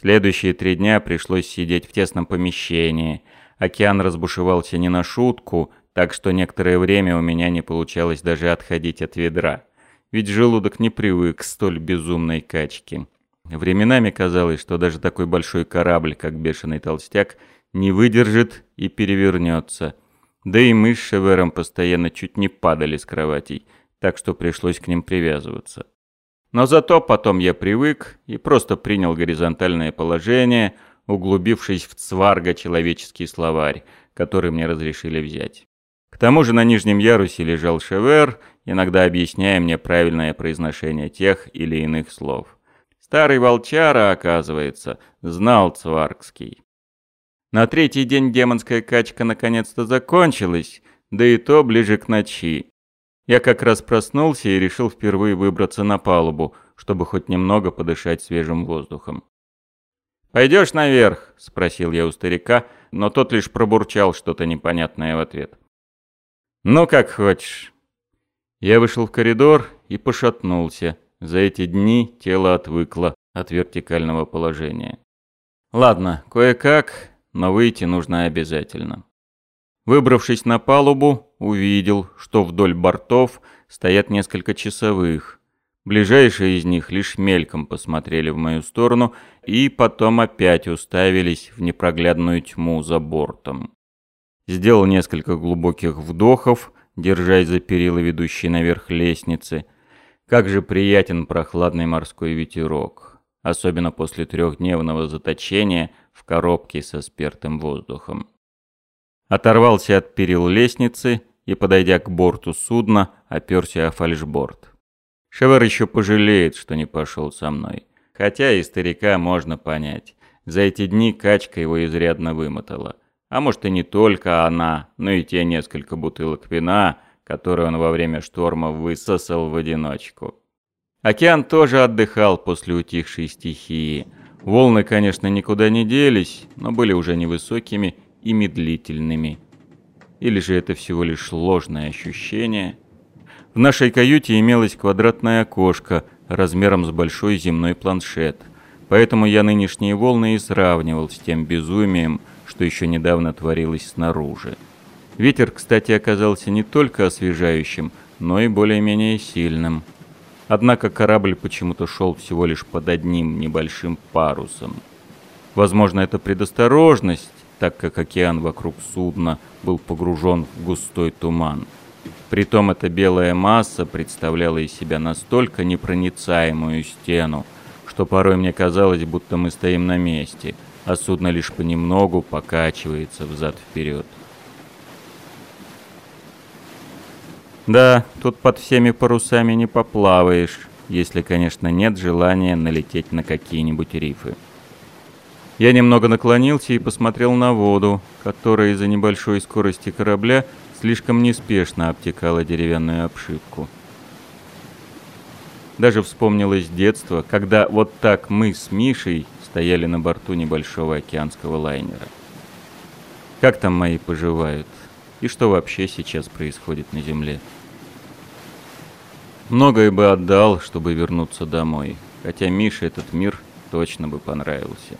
Следующие три дня пришлось сидеть в тесном помещении. Океан разбушевался не на шутку, так что некоторое время у меня не получалось даже отходить от ведра. Ведь желудок не привык к столь безумной качке. Временами казалось, что даже такой большой корабль, как бешеный толстяк, не выдержит и перевернется. Да и мы с Шевером постоянно чуть не падали с кроватей, так что пришлось к ним привязываться. Но зато потом я привык и просто принял горизонтальное положение, углубившись в цварго человеческий словарь, который мне разрешили взять. К тому же на нижнем ярусе лежал Шевер, иногда объясняя мне правильное произношение тех или иных слов. Старый волчара, оказывается, знал цваргский. На третий день демонская качка наконец-то закончилась, да и то ближе к ночи. Я как раз проснулся и решил впервые выбраться на палубу, чтобы хоть немного подышать свежим воздухом. «Пойдешь наверх?» – спросил я у старика, но тот лишь пробурчал что-то непонятное в ответ. «Ну, как хочешь». Я вышел в коридор и пошатнулся. За эти дни тело отвыкло от вертикального положения. Ладно, кое-как, но выйти нужно обязательно. Выбравшись на палубу, увидел, что вдоль бортов стоят несколько часовых. Ближайшие из них лишь мельком посмотрели в мою сторону и потом опять уставились в непроглядную тьму за бортом. Сделал несколько глубоких вдохов, держась за перила, ведущие наверх лестницы. Как же приятен прохладный морской ветерок, особенно после трехдневного заточения в коробке со спертым воздухом. Оторвался от перил лестницы и, подойдя к борту судна, оперся о фальшборд. Шевер еще пожалеет, что не пошел со мной. Хотя и старика можно понять. За эти дни качка его изрядно вымотала. А может и не только она, но и те несколько бутылок вина, которые он во время шторма высосал в одиночку. Океан тоже отдыхал после утихшей стихии – Волны, конечно, никуда не делись, но были уже невысокими и медлительными. Или же это всего лишь ложное ощущение? В нашей каюте имелось квадратное окошко размером с большой земной планшет, поэтому я нынешние волны и сравнивал с тем безумием, что еще недавно творилось снаружи. Ветер, кстати, оказался не только освежающим, но и более-менее сильным – Однако корабль почему-то шел всего лишь под одним небольшим парусом. Возможно, это предосторожность, так как океан вокруг судна был погружен в густой туман. Притом эта белая масса представляла из себя настолько непроницаемую стену, что порой мне казалось, будто мы стоим на месте, а судно лишь понемногу покачивается взад-вперед. Да, тут под всеми парусами не поплаваешь, если, конечно, нет желания налететь на какие-нибудь рифы. Я немного наклонился и посмотрел на воду, которая из-за небольшой скорости корабля слишком неспешно обтекала деревянную обшивку. Даже вспомнилось детство, когда вот так мы с Мишей стояли на борту небольшого океанского лайнера. Как там мои поживают? И что вообще сейчас происходит на Земле? Многое бы отдал, чтобы вернуться домой. Хотя Мише этот мир точно бы понравился.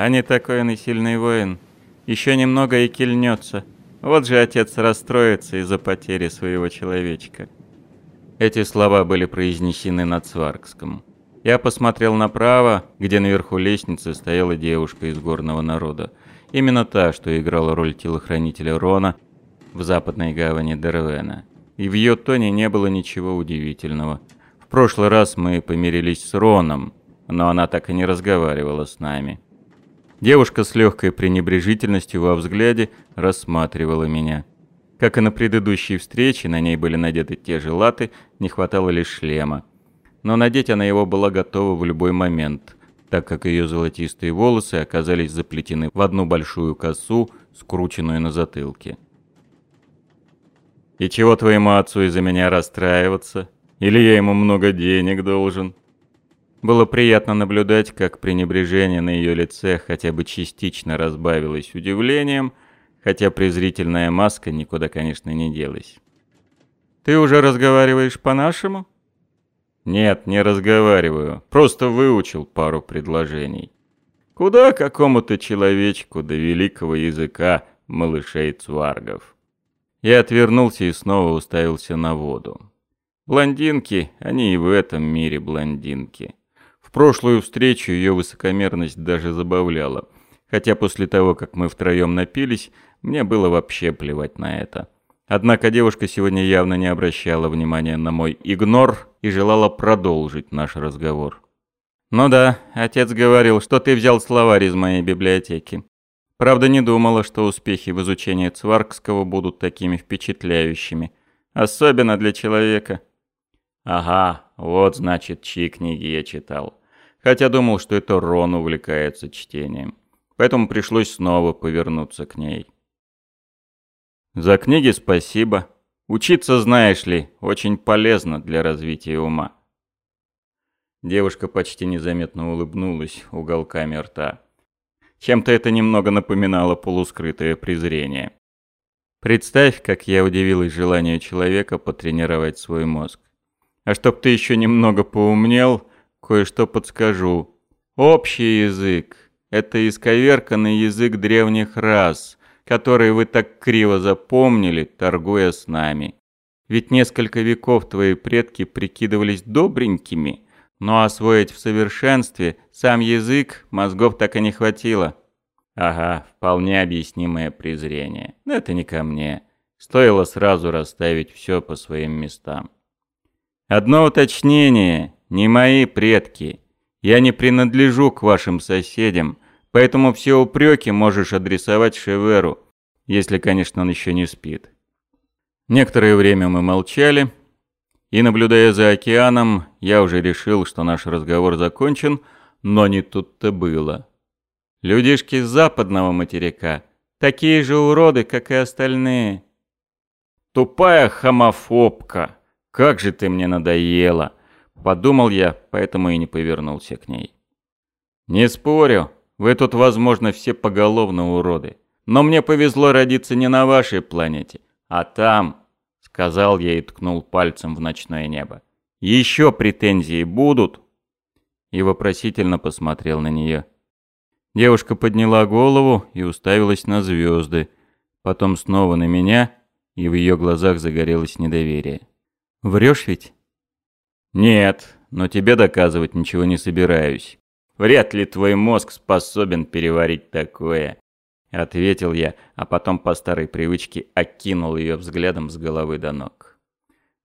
А не такой он и сильный воин. Еще немного и кильнется. Вот же отец расстроится из-за потери своего человечка. Эти слова были произнесены на цваргском. Я посмотрел направо, где наверху лестницы стояла девушка из горного народа. Именно та, что играла роль телохранителя Рона в западной гавани Дервена. И в ее тоне не было ничего удивительного. В прошлый раз мы помирились с Роном, но она так и не разговаривала с нами. Девушка с легкой пренебрежительностью во взгляде рассматривала меня. Как и на предыдущей встрече, на ней были надеты те же латы, не хватало лишь шлема. Но надеть она его была готова в любой момент – так как ее золотистые волосы оказались заплетены в одну большую косу, скрученную на затылке. «И чего твоему отцу из-за меня расстраиваться? Или я ему много денег должен?» Было приятно наблюдать, как пренебрежение на ее лице хотя бы частично разбавилось удивлением, хотя презрительная маска никуда, конечно, не делась. Ты уже разговариваешь по-нашему? Нет, не разговариваю. Просто выучил пару предложений. Куда какому-то человечку до великого языка малышей цваргов? Я отвернулся и снова уставился на воду. Блондинки, они и в этом мире блондинки. В прошлую встречу ее высокомерность даже забавляла. Хотя после того, как мы втроем напились, мне было вообще плевать на это. Однако девушка сегодня явно не обращала внимания на мой игнор и желала продолжить наш разговор. «Ну да, отец говорил, что ты взял словарь из моей библиотеки. Правда, не думала, что успехи в изучении Цваркского будут такими впечатляющими. Особенно для человека». «Ага, вот значит, чьи книги я читал. Хотя думал, что это Рон увлекается чтением. Поэтому пришлось снова повернуться к ней». За книги спасибо. Учиться, знаешь ли, очень полезно для развития ума. Девушка почти незаметно улыбнулась уголками рта. Чем-то это немного напоминало полускрытое презрение. Представь, как я удивилась желанию человека потренировать свой мозг. А чтоб ты еще немного поумнел, кое-что подскажу. Общий язык – это исковерканный язык древних рас, которые вы так криво запомнили, торгуя с нами. Ведь несколько веков твои предки прикидывались добренькими, но освоить в совершенстве сам язык мозгов так и не хватило. Ага, вполне объяснимое презрение. Но это не ко мне. Стоило сразу расставить все по своим местам. Одно уточнение. Не мои предки. Я не принадлежу к вашим соседям, Поэтому все упреки можешь адресовать Шеверу, если, конечно, он еще не спит. Некоторое время мы молчали, и, наблюдая за океаном, я уже решил, что наш разговор закончен, но не тут-то было. Людишки с западного материка такие же уроды, как и остальные. Тупая хомофобка, как же ты мне надоела, подумал я, поэтому и не повернулся к ней. Не спорю, вы тут, возможно, все поголовно уроды. Но мне повезло родиться не на вашей планете, а там, сказал я и ткнул пальцем в ночное небо. Еще претензии будут? И вопросительно посмотрел на нее. Девушка подняла голову и уставилась на звезды, потом снова на меня, и в ее глазах загорелось недоверие. «Врешь ведь?» «Нет, но тебе доказывать ничего не собираюсь. Вряд ли твой мозг способен переварить такое. Ответил я, а потом по старой привычке окинул ее взглядом с головы до ног.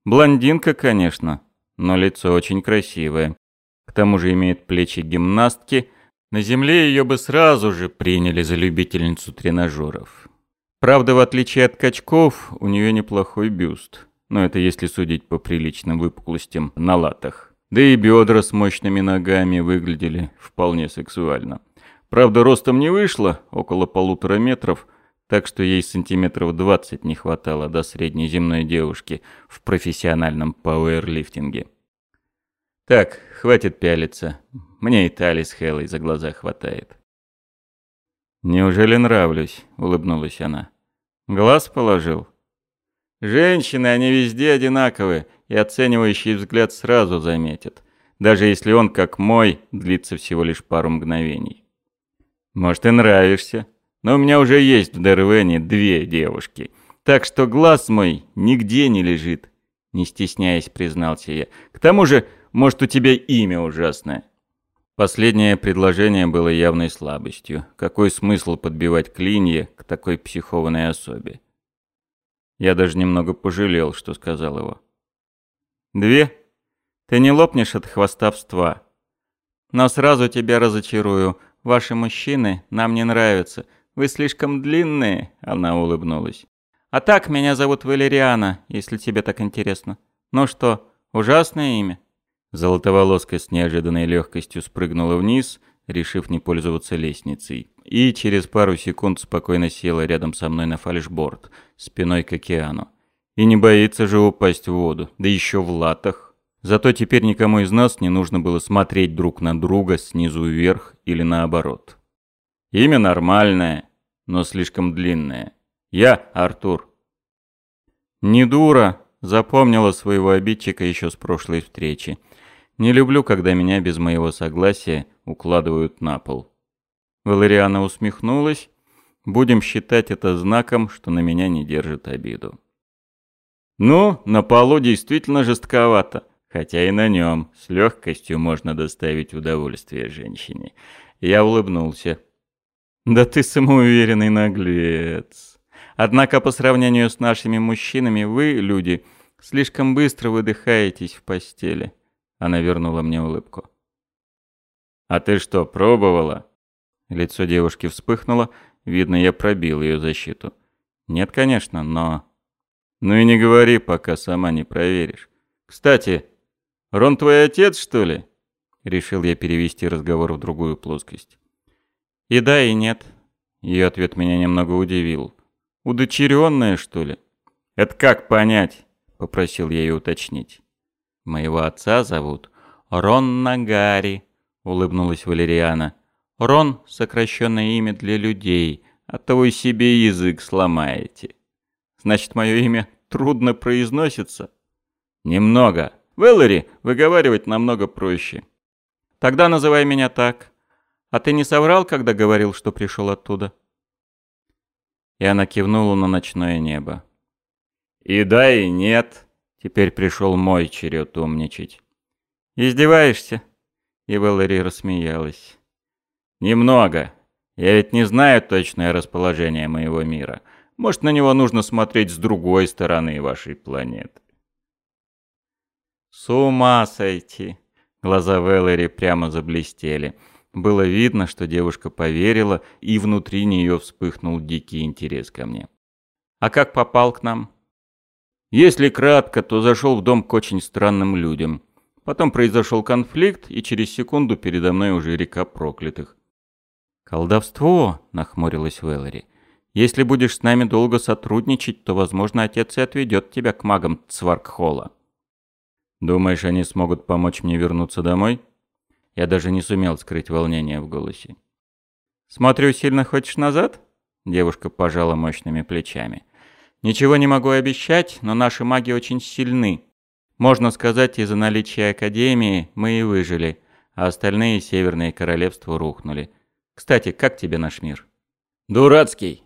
Блондинка, конечно, но лицо очень красивое. К тому же имеет плечи гимнастки. На земле ее бы сразу же приняли за любительницу тренажеров. Правда, в отличие от качков, у нее неплохой бюст. Но это если судить по приличным выпуклостям на латах. Да и бедра с мощными ногами выглядели вполне сексуально. Правда, ростом не вышло, около полутора метров, так что ей сантиметров двадцать не хватало до средней земной девушки в профессиональном пауэрлифтинге. Так, хватит пялиться. Мне и Тали с Хелой за глаза хватает. «Неужели нравлюсь?» — улыбнулась она. «Глаз положил?» «Женщины, они везде одинаковые и оценивающий взгляд сразу заметит, даже если он, как мой, длится всего лишь пару мгновений. Может, и нравишься, но у меня уже есть в Дервене две девушки, так что глаз мой нигде не лежит, не стесняясь, признался я. К тому же, может, у тебя имя ужасное. Последнее предложение было явной слабостью. Какой смысл подбивать клинья к такой психованной особе? Я даже немного пожалел, что сказал его. Две? Ты не лопнешь от хвастовства. Но сразу тебя разочарую. Ваши мужчины нам не нравятся. Вы слишком длинные, она улыбнулась. А так меня зовут Валериана, если тебе так интересно. Ну что, ужасное имя? Золотоволоска с неожиданной легкостью спрыгнула вниз, решив не пользоваться лестницей, и через пару секунд спокойно села рядом со мной на фальшборд, спиной к океану. И не боится же упасть в воду, да еще в латах. Зато теперь никому из нас не нужно было смотреть друг на друга снизу вверх или наоборот. Имя нормальное, но слишком длинное. Я Артур. Не дура, Запомнила своего обидчика еще с прошлой встречи. Не люблю, когда меня без моего согласия укладывают на пол. Валериана усмехнулась. Будем считать это знаком, что на меня не держит обиду. Ну, на полу действительно жестковато, хотя и на нем с легкостью можно доставить удовольствие женщине. Я улыбнулся. Да ты самоуверенный наглец. Однако по сравнению с нашими мужчинами вы, люди, слишком быстро выдыхаетесь в постели. Она вернула мне улыбку. А ты что, пробовала? Лицо девушки вспыхнуло, видно, я пробил ее защиту. Нет, конечно, но... Ну и не говори, пока сама не проверишь. Кстати, Рон твой отец, что ли? Решил я перевести разговор в другую плоскость. И да, и нет. Ее ответ меня немного удивил. Удочеренная, что ли? Это как понять? Попросил я ее уточнить. Моего отца зовут Рон Нагари, улыбнулась Валериана. Рон — сокращенное имя для людей, а то вы себе язык сломаете. Значит, мое имя трудно произносится? Немного. Веллери выговаривать намного проще. Тогда называй меня так. А ты не соврал, когда говорил, что пришел оттуда?» И она кивнула на ночное небо. «И да, и нет. Теперь пришел мой черед умничать». «Издеваешься?» И Валери рассмеялась. «Немного. Я ведь не знаю точное расположение моего мира. Может, на него нужно смотреть с другой стороны вашей планеты». «С ума сойти!» Глаза Вэллери прямо заблестели. Было видно, что девушка поверила, и внутри нее вспыхнул дикий интерес ко мне. «А как попал к нам?» «Если кратко, то зашел в дом к очень странным людям. Потом произошел конфликт, и через секунду передо мной уже река проклятых». «Колдовство!» — нахмурилась Вэллори. «Если будешь с нами долго сотрудничать, то, возможно, отец и отведет тебя к магам Цваркхола». «Думаешь, они смогут помочь мне вернуться домой?» Я даже не сумел скрыть волнение в голосе. «Смотрю, сильно хочешь назад?» Девушка пожала мощными плечами. «Ничего не могу обещать, но наши маги очень сильны. Можно сказать, из-за наличия Академии мы и выжили, а остальные северные королевства рухнули. Кстати, как тебе наш мир?» «Дурацкий.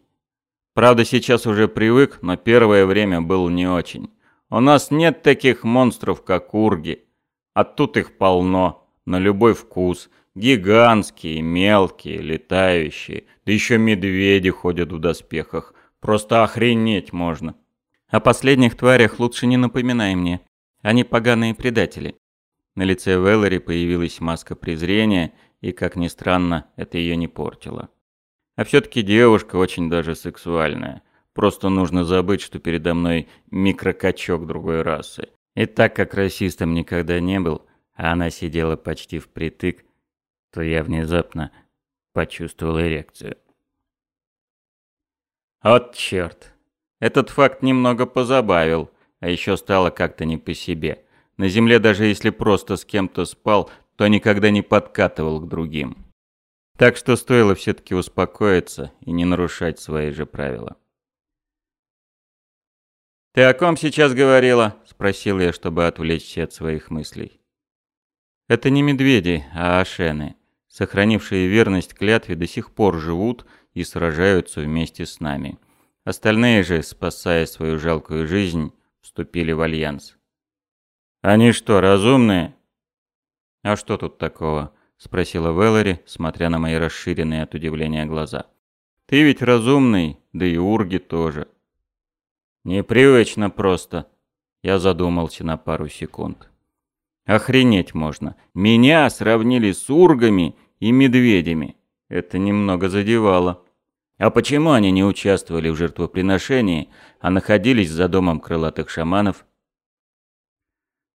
Правда, сейчас уже привык, но первое время был не очень. У нас нет таких монстров, как урги, а тут их полно на любой вкус. Гигантские, мелкие, летающие. Да еще медведи ходят в доспехах. Просто охренеть можно. О последних тварях лучше не напоминай мне. Они поганые предатели. На лице Веллери появилась маска презрения, и, как ни странно, это ее не портило. А все-таки девушка очень даже сексуальная. Просто нужно забыть, что передо мной микрокачок другой расы. И так как расистом никогда не был, а она сидела почти впритык, то я внезапно почувствовал эрекцию. Вот черт. Этот факт немного позабавил, а еще стало как-то не по себе. На земле даже если просто с кем-то спал, то никогда не подкатывал к другим. Так что стоило все-таки успокоиться и не нарушать свои же правила. «Ты о ком сейчас говорила?» – спросил я, чтобы отвлечься от своих мыслей. Это не медведи, а ашены, сохранившие верность клятве, до сих пор живут и сражаются вместе с нами. Остальные же, спасая свою жалкую жизнь, вступили в альянс. «Они что, разумные?» «А что тут такого?» — спросила Веллори, смотря на мои расширенные от удивления глаза. «Ты ведь разумный, да и Урги тоже». «Непривычно просто», — я задумался на пару секунд. Охренеть можно. Меня сравнили с ургами и медведями. Это немного задевало. А почему они не участвовали в жертвоприношении, а находились за домом крылатых шаманов?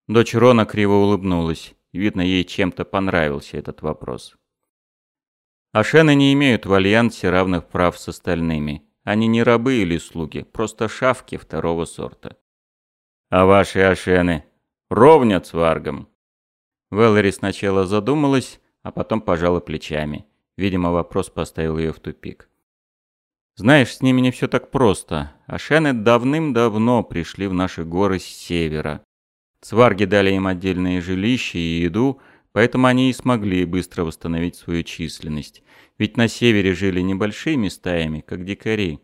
Дочь Рона криво улыбнулась. Видно, ей чем-то понравился этот вопрос. Ашены не имеют в альянсе равных прав с остальными. Они не рабы или слуги, просто шавки второго сорта. А ваши ашены ровнят с Варгом. Веллери сначала задумалась, а потом пожала плечами. Видимо, вопрос поставил ее в тупик. Знаешь, с ними не все так просто. Ашены давным-давно пришли в наши горы с севера. Цварги дали им отдельные жилища и еду, поэтому они и смогли быстро восстановить свою численность. Ведь на севере жили небольшими стаями, как дикари.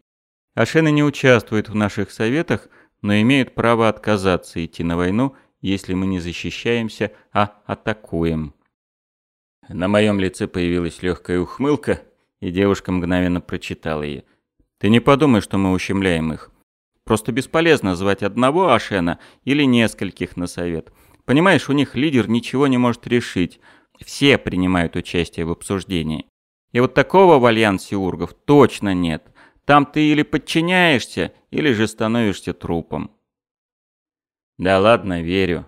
Ашены не участвуют в наших советах, но имеют право отказаться идти на войну, если мы не защищаемся, а атакуем. На моем лице появилась легкая ухмылка, и девушка мгновенно прочитала ее. Ты не подумай, что мы ущемляем их. Просто бесполезно звать одного Ашена или нескольких на совет. Понимаешь, у них лидер ничего не может решить. Все принимают участие в обсуждении. И вот такого в альянсе ургов точно нет. Там ты или подчиняешься, или же становишься трупом. Да ладно, верю.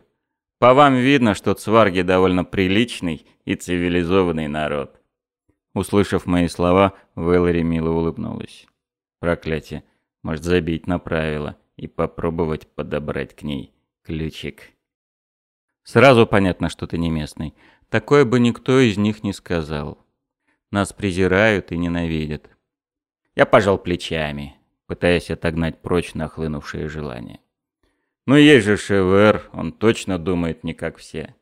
По вам видно, что цварги довольно приличный и цивилизованный народ. Услышав мои слова, Вэллори мило улыбнулась. Проклятие. Может забить на правила и попробовать подобрать к ней ключик. Сразу понятно, что ты не местный. Такое бы никто из них не сказал. Нас презирают и ненавидят. Я пожал плечами, пытаясь отогнать прочь нахлынувшее желание. Ну есть же Шевер, он точно думает не как все.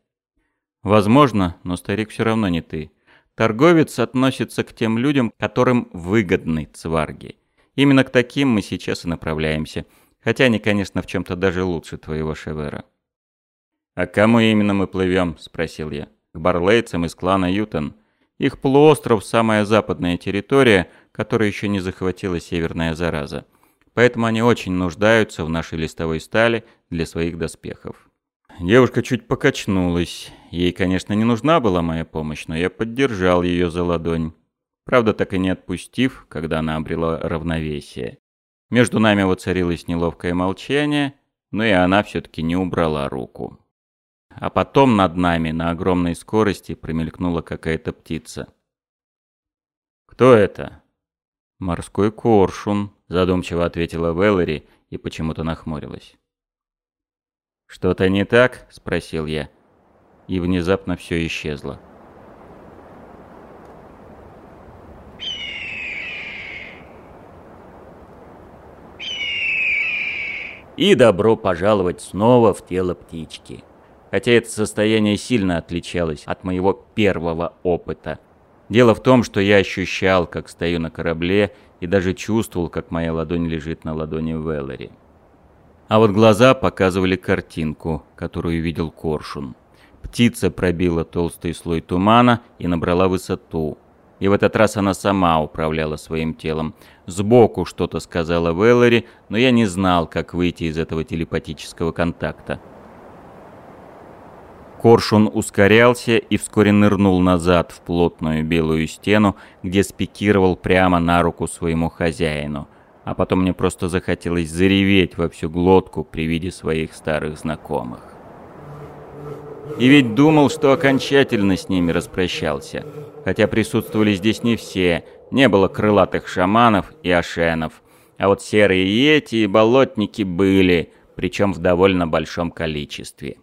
Возможно, но старик все равно не ты. Торговец относится к тем людям, которым выгодны цварги. Именно к таким мы сейчас и направляемся. Хотя они, конечно, в чем-то даже лучше твоего Шевера. «А кому именно мы плывем?» – спросил я. «К барлейцам из клана Ютон. Их полуостров – самая западная территория, которую еще не захватила северная зараза. Поэтому они очень нуждаются в нашей листовой стали для своих доспехов». Девушка чуть покачнулась. Ей, конечно, не нужна была моя помощь, но я поддержал ее за ладонь правда так и не отпустив, когда она обрела равновесие. Между нами воцарилось неловкое молчание, но и она все-таки не убрала руку. А потом над нами на огромной скорости промелькнула какая-то птица. «Кто это?» «Морской коршун», — задумчиво ответила Веллери и почему-то нахмурилась. «Что-то не так?» — спросил я. И внезапно все исчезло. И добро пожаловать снова в тело птички. Хотя это состояние сильно отличалось от моего первого опыта. Дело в том, что я ощущал, как стою на корабле, и даже чувствовал, как моя ладонь лежит на ладони Веллери. А вот глаза показывали картинку, которую видел Коршун. Птица пробила толстый слой тумана и набрала высоту. И в этот раз она сама управляла своим телом. Сбоку что-то сказала Веллери, но я не знал, как выйти из этого телепатического контакта. Коршун ускорялся и вскоре нырнул назад в плотную белую стену, где спикировал прямо на руку своему хозяину. А потом мне просто захотелось зареветь во всю глотку при виде своих старых знакомых. И ведь думал, что окончательно с ними распрощался. Хотя присутствовали здесь не все, не было крылатых шаманов и ашенов. А вот серые йети и болотники были, причем в довольно большом количестве.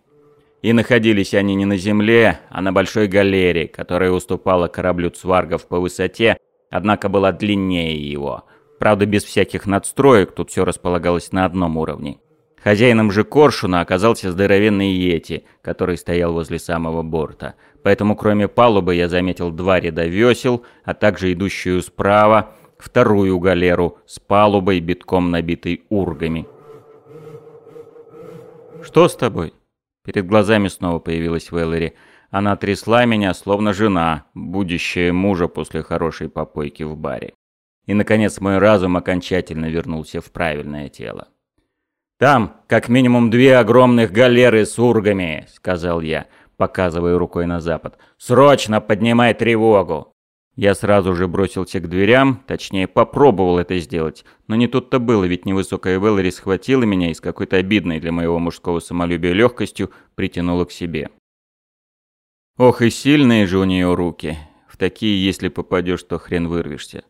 И находились они не на земле, а на большой галере, которая уступала кораблю цваргов по высоте, однако была длиннее его. Правда, без всяких надстроек, тут все располагалось на одном уровне. Хозяином же коршуна оказался здоровенный Йети, который стоял возле самого борта. Поэтому кроме палубы я заметил два ряда весел, а также идущую справа вторую галеру с палубой, битком набитой ургами. «Что с тобой?» Перед глазами снова появилась Вэллери. Она трясла меня, словно жена, будущая мужа после хорошей попойки в баре. И, наконец, мой разум окончательно вернулся в правильное тело. «Там как минимум две огромных галеры с ургами», — сказал я, показывая рукой на запад. «Срочно поднимай тревогу!» Я сразу же бросился к дверям, точнее попробовал это сделать, но не тут-то было, ведь невысокая Веллари схватила меня и с какой-то обидной для моего мужского самолюбия легкостью притянула к себе. Ох и сильные же у нее руки. В такие, если попадешь, то хрен вырвешься.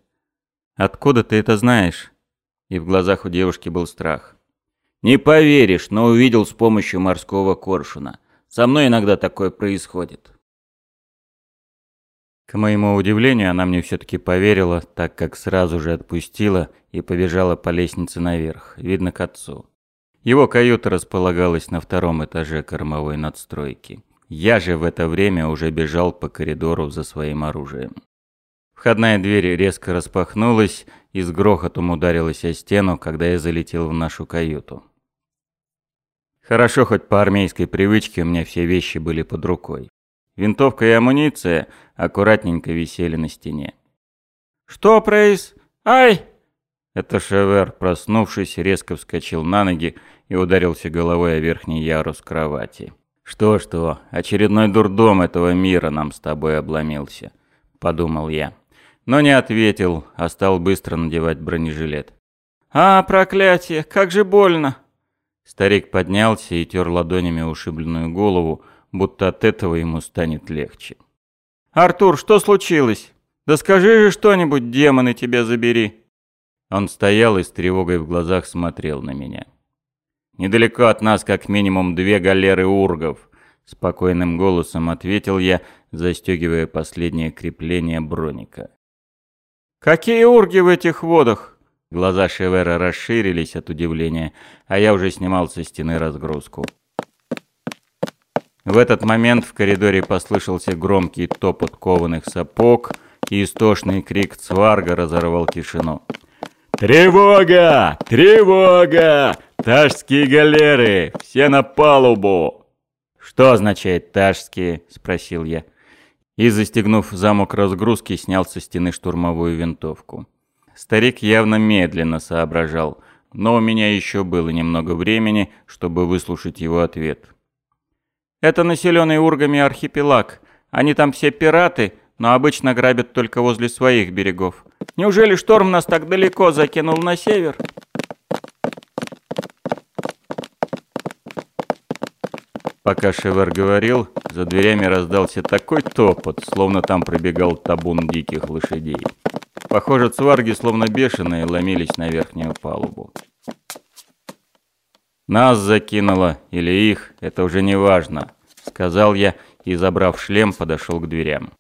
«Откуда ты это знаешь?» И в глазах у девушки был страх. Не поверишь, но увидел с помощью морского коршуна. Со мной иногда такое происходит. К моему удивлению, она мне все-таки поверила, так как сразу же отпустила и побежала по лестнице наверх, видно к отцу. Его каюта располагалась на втором этаже кормовой надстройки. Я же в это время уже бежал по коридору за своим оружием. Входная дверь резко распахнулась и с грохотом ударилась о стену, когда я залетел в нашу каюту. Хорошо, хоть по армейской привычке у меня все вещи были под рукой. Винтовка и амуниция аккуратненько висели на стене. «Что, Прейс? Ай!» Это Шевер, проснувшись, резко вскочил на ноги и ударился головой о верхний ярус кровати. «Что-что, очередной дурдом этого мира нам с тобой обломился», — подумал я. Но не ответил, а стал быстро надевать бронежилет. «А, проклятие, как же больно!» Старик поднялся и тер ладонями ушибленную голову, будто от этого ему станет легче. «Артур, что случилось? Да скажи же что-нибудь, демоны тебя забери!» Он стоял и с тревогой в глазах смотрел на меня. «Недалеко от нас как минимум две галеры ургов», — спокойным голосом ответил я, застегивая последнее крепление броника. «Какие урги в этих водах?» Глаза Шевера расширились от удивления, а я уже снимал со стены разгрузку. В этот момент в коридоре послышался громкий топот кованых сапог, и истошный крик Цварга разорвал тишину. «Тревога! Тревога! Ташские галеры! Все на палубу!» «Что означает «ташские»?» — спросил я. И, застегнув замок разгрузки, снял со стены штурмовую винтовку. Старик явно медленно соображал, но у меня еще было немного времени, чтобы выслушать его ответ. Это населенный ургами архипелаг. Они там все пираты, но обычно грабят только возле своих берегов. Неужели шторм нас так далеко закинул на север? Пока Шевер говорил, за дверями раздался такой топот, словно там пробегал табун диких лошадей. Похоже, цварги, словно бешеные, ломились на верхнюю палубу. Нас закинуло или их, это уже не важно, сказал я и, забрав шлем, подошел к дверям.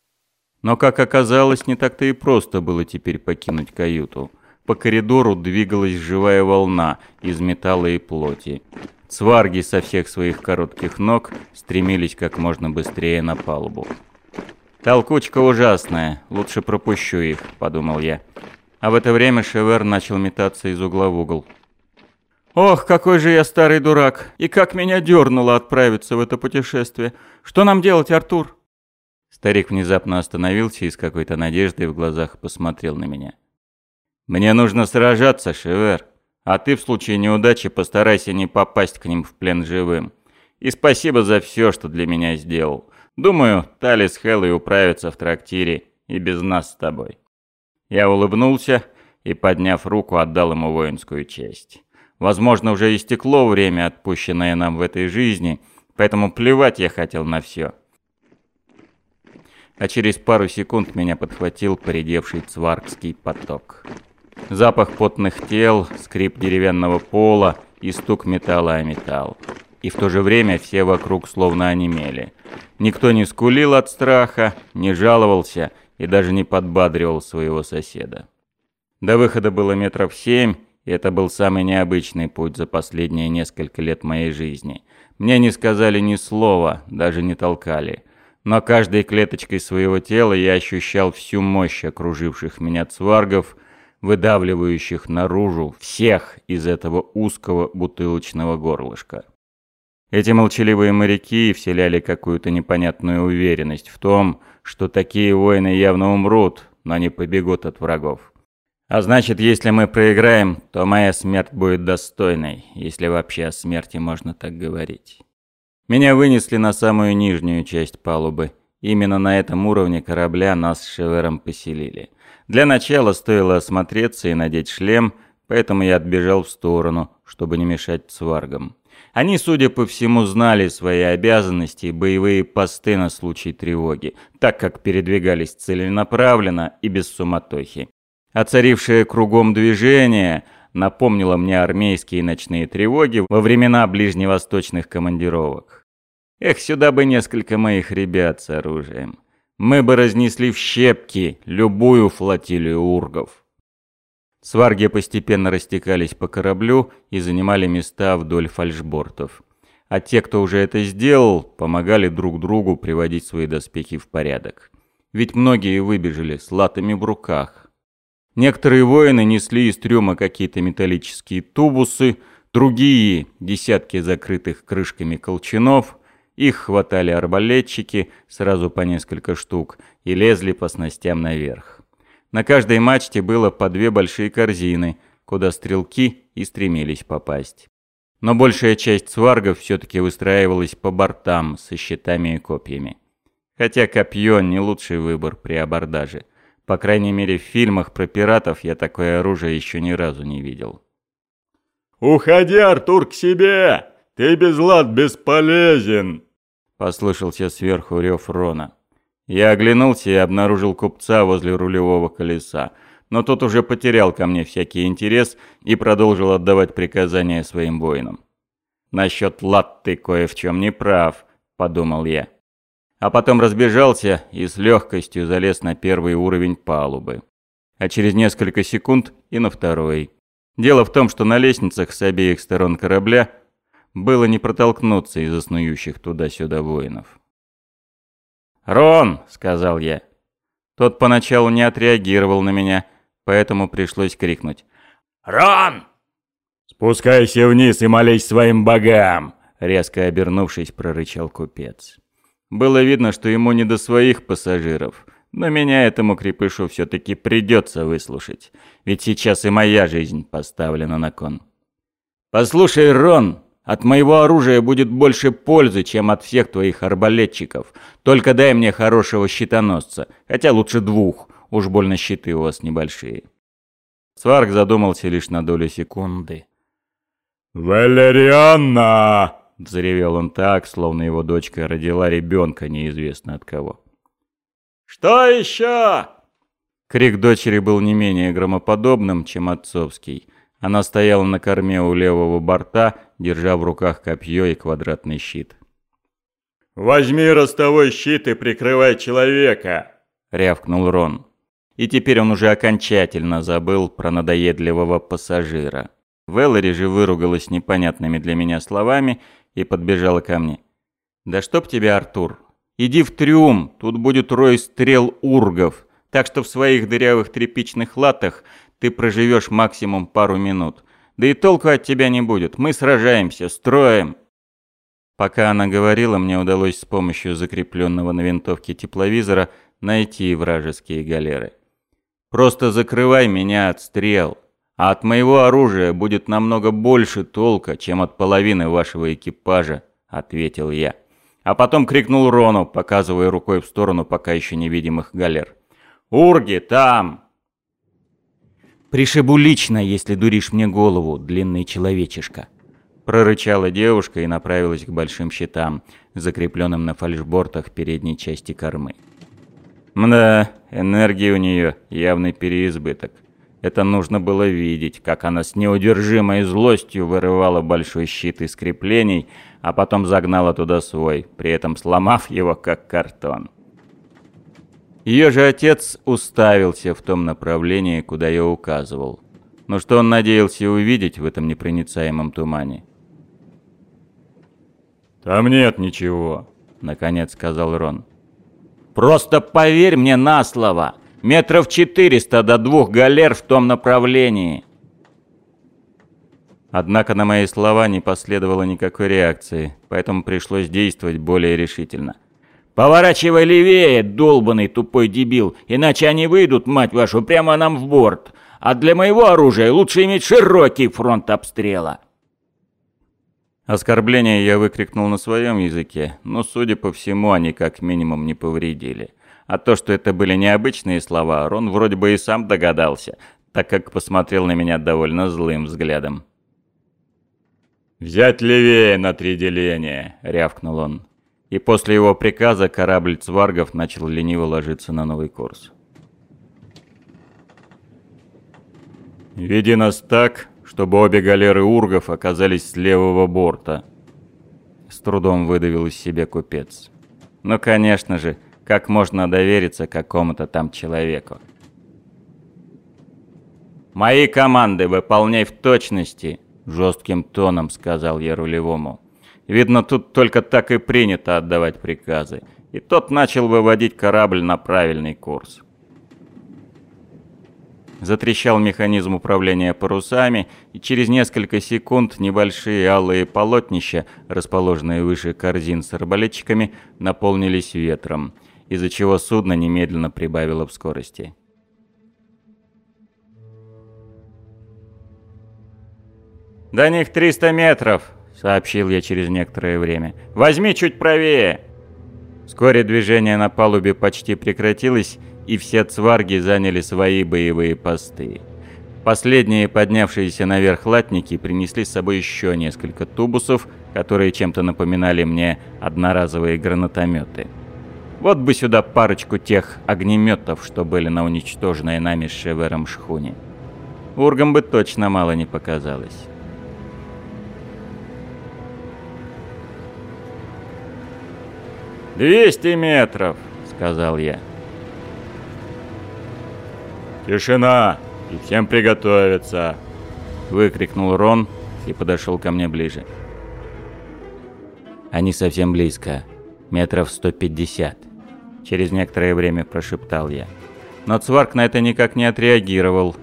Но, как оказалось, не так-то и просто было теперь покинуть каюту. По коридору двигалась живая волна из металла и плоти. Сварги со всех своих коротких ног стремились как можно быстрее на палубу. «Толкучка ужасная, лучше пропущу их», — подумал я. А в это время Шевер начал метаться из угла в угол. Ох, какой же я старый дурак, и как меня дернуло отправиться в это путешествие. Что нам делать, Артур? Старик внезапно остановился и с какой-то надеждой в глазах посмотрел на меня. «Мне нужно сражаться, Шевер, а ты в случае неудачи постарайся не попасть к ним в плен живым. И спасибо за все, что для меня сделал. Думаю, Талис с Хеллой управятся в трактире и без нас с тобой». Я улыбнулся и, подняв руку, отдал ему воинскую честь. Возможно, уже истекло время, отпущенное нам в этой жизни, поэтому плевать я хотел на все. А через пару секунд меня подхватил поредевший цваркский поток. Запах потных тел, скрип деревянного пола и стук металла о металл. И в то же время все вокруг словно онемели. Никто не скулил от страха, не жаловался и даже не подбадривал своего соседа. До выхода было метров семь, и это был самый необычный путь за последние несколько лет моей жизни. Мне не сказали ни слова, даже не толкали. Но каждой клеточкой своего тела я ощущал всю мощь окруживших меня цваргов, выдавливающих наружу всех из этого узкого бутылочного горлышка. Эти молчаливые моряки вселяли какую-то непонятную уверенность в том, что такие воины явно умрут, но не побегут от врагов. А значит, если мы проиграем, то моя смерть будет достойной, если вообще о смерти можно так говорить. Меня вынесли на самую нижнюю часть палубы. Именно на этом уровне корабля нас с Шевером поселили. Для начала стоило осмотреться и надеть шлем, поэтому я отбежал в сторону, чтобы не мешать цваргам. Они, судя по всему, знали свои обязанности и боевые посты на случай тревоги, так как передвигались целенаправленно и без суматохи а царившее кругом движение напомнило мне армейские ночные тревоги во времена ближневосточных командировок. Эх, сюда бы несколько моих ребят с оружием. мы бы разнесли в щепки любую флотилию ургов. Сварги постепенно растекались по кораблю и занимали места вдоль фальшбортов. А те, кто уже это сделал, помогали друг другу приводить свои доспехи в порядок. Ведь многие выбежали с латами в руках. Некоторые воины несли из трюма какие-то металлические тубусы, другие – десятки закрытых крышками колчанов. Их хватали арбалетчики, сразу по несколько штук, и лезли по снастям наверх. На каждой мачте было по две большие корзины, куда стрелки и стремились попасть. Но большая часть сваргов все-таки выстраивалась по бортам со щитами и копьями. Хотя копье не лучший выбор при абордаже. По крайней мере в фильмах про пиратов я такое оружие еще ни разу не видел. «Уходи, Артур, к себе! Ты без лад бесполезен!» Послышался сверху рев Рона. Я оглянулся и обнаружил купца возле рулевого колеса, но тот уже потерял ко мне всякий интерес и продолжил отдавать приказания своим воинам. «Насчет лад ты кое в чем не прав», — подумал я. А потом разбежался и с легкостью залез на первый уровень палубы. А через несколько секунд и на второй. Дело в том, что на лестницах с обеих сторон корабля было не протолкнуться из снующих туда-сюда воинов. «Рон!» — сказал я. Тот поначалу не отреагировал на меня, поэтому пришлось крикнуть. «Рон!» «Спускайся вниз и молись своим богам!» Резко обернувшись, прорычал купец. Было видно, что ему не до своих пассажиров, но меня этому крепышу все-таки придется выслушать, ведь сейчас и моя жизнь поставлена на кон. «Послушай, Рон!» От моего оружия будет больше пользы, чем от всех твоих арбалетчиков. Только дай мне хорошего щитоносца, хотя лучше двух, уж больно щиты у вас небольшие». Сварк задумался лишь на долю секунды. «Валерианна!» — взревел он так, словно его дочка родила ребенка неизвестно от кого. «Что еще?» Крик дочери был не менее громоподобным, чем отцовский. Она стояла на корме у левого борта, держа в руках копье и квадратный щит. «Возьми ростовой щит и прикрывай человека!» — рявкнул Рон. И теперь он уже окончательно забыл про надоедливого пассажира. Веллари же выругалась непонятными для меня словами и подбежала ко мне. «Да чтоб тебя, Артур! Иди в трюм, тут будет рой стрел ургов, так что в своих дырявых тряпичных латах ты проживешь максимум пару минут. Да и толку от тебя не будет. Мы сражаемся, строим. Пока она говорила, мне удалось с помощью закрепленного на винтовке тепловизора найти вражеские галеры. Просто закрывай меня от стрел, а от моего оружия будет намного больше толка, чем от половины вашего экипажа, ответил я. А потом крикнул Рону, показывая рукой в сторону пока еще невидимых галер. «Урги, там!» «Пришибу лично, если дуришь мне голову, длинный человечишка!» Прорычала девушка и направилась к большим щитам, закрепленным на фальшбортах передней части кормы. Мда, энергии у нее явный переизбыток. Это нужно было видеть, как она с неудержимой злостью вырывала большой щит из креплений, а потом загнала туда свой, при этом сломав его как картон. Ее же отец уставился в том направлении, куда я указывал. Но что он надеялся увидеть в этом непроницаемом тумане? «Там нет ничего», — наконец сказал Рон. «Просто поверь мне на слово! Метров четыреста до двух галер в том направлении!» Однако на мои слова не последовало никакой реакции, поэтому пришлось действовать более решительно. «Поворачивай левее, долбанный тупой дебил, иначе они выйдут, мать вашу, прямо нам в борт. А для моего оружия лучше иметь широкий фронт обстрела». Оскорбление я выкрикнул на своем языке, но, судя по всему, они как минимум не повредили. А то, что это были необычные слова, Рон вроде бы и сам догадался, так как посмотрел на меня довольно злым взглядом. «Взять левее на три деления!» — рявкнул он и после его приказа корабль цваргов начал лениво ложиться на новый курс. «Веди нас так, чтобы обе галеры ургов оказались с левого борта», — с трудом выдавил из себя купец. «Ну, конечно же, Как можно довериться какому-то там человеку? «Мои команды выполняй в точности», — жестким тоном сказал я рулевому. Видно, тут только так и принято отдавать приказы. И тот начал выводить корабль на правильный курс. Затрещал механизм управления парусами, и через несколько секунд небольшие алые полотнища, расположенные выше корзин с арбалетчиками, наполнились ветром, из-за чего судно немедленно прибавило в скорости. «До них 300 метров», — сообщил я через некоторое время. «Возьми чуть правее». Вскоре движение на палубе почти прекратилось, и все цварги заняли свои боевые посты. Последние поднявшиеся наверх латники принесли с собой еще несколько тубусов, которые чем-то напоминали мне одноразовые гранатометы. Вот бы сюда парочку тех огнеметов, что были на уничтоженной нами с Шевером шхуне. Ургам бы точно мало не показалось. «Двести метров!» — сказал я. «Тишина! И всем приготовиться!» Выкрикнул Рон и подошел ко мне ближе. Они совсем близко. Метров 150. Через некоторое время прошептал я. Но Цварк на это никак не отреагировал.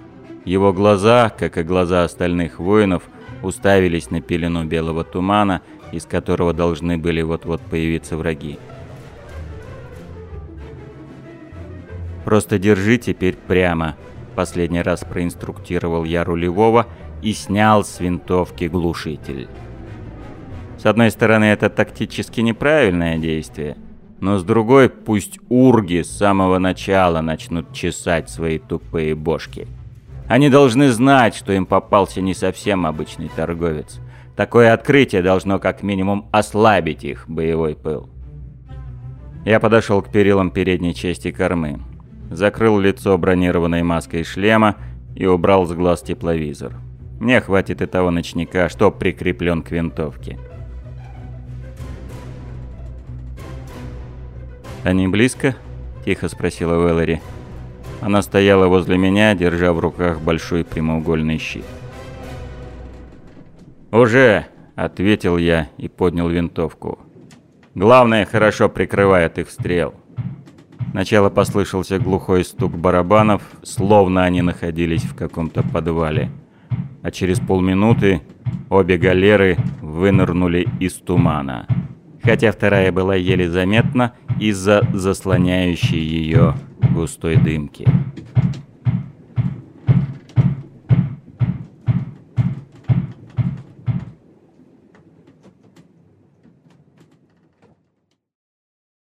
Его глаза, как и глаза остальных воинов, уставились на пелену белого тумана, из которого должны были вот-вот появиться враги. Просто держи теперь прямо. Последний раз проинструктировал я рулевого и снял с винтовки глушитель. С одной стороны, это тактически неправильное действие, но с другой, пусть урги с самого начала начнут чесать свои тупые бошки. Они должны знать, что им попался не совсем обычный торговец. Такое открытие должно как минимум ослабить их боевой пыл. Я подошел к перилам передней части кормы закрыл лицо бронированной маской шлема и убрал с глаз тепловизор. Мне хватит и того ночника, что прикреплен к винтовке. «Они близко?» – тихо спросила Вэллори. Она стояла возле меня, держа в руках большой прямоугольный щит. «Уже!» – ответил я и поднял винтовку. «Главное, хорошо прикрывает их стрел». Сначала послышался глухой стук барабанов, словно они находились в каком-то подвале. А через полминуты обе галеры вынырнули из тумана. Хотя вторая была еле заметна из-за заслоняющей ее густой дымки.